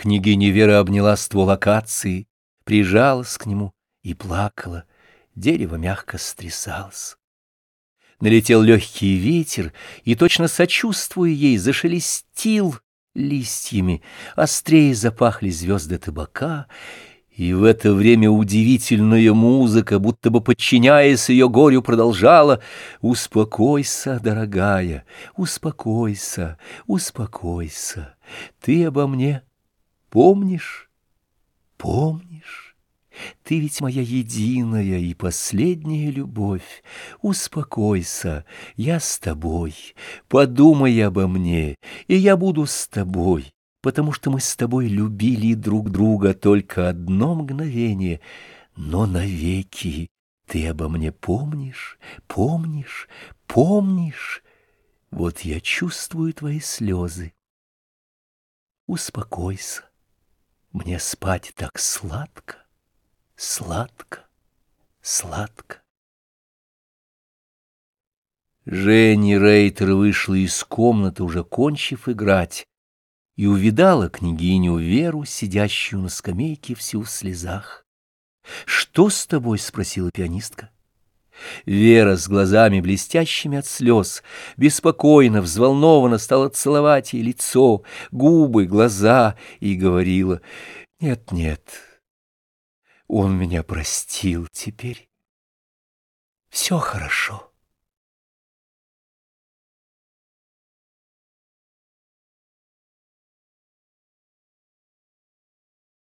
Княгиня Вера обняла ствол акации, прижалась к нему и плакала. Дерево мягко стрясалось. Налетел легкий ветер, и, точно сочувствуя ей, зашелестил листьями, острее запахли звезды табака, и в это время удивительная музыка, будто бы подчиняясь ее горю, продолжала «Успокойся, дорогая, успокойся, успокойся, ты обо мне помнишь, помнишь?» Ты ведь моя единая и последняя любовь. Успокойся, я с тобой. Подумай обо мне, и я буду с тобой потому что мы с тобой любили друг друга только одно мгновение, но навеки ты обо мне помнишь, помнишь, помнишь. Вот я чувствую твои слезы. Успокойся, мне спать так сладко, сладко, сладко. Женя Рейтер вышла из комнаты, уже кончив играть, и увидала княгиню Веру, сидящую на скамейке всю в слезах. «Что с тобой?» — спросила пианистка. Вера с глазами блестящими от слез, беспокойно, взволнованно стала целовать ей лицо, губы, глаза и говорила, «Нет, нет, он меня простил теперь. Все хорошо».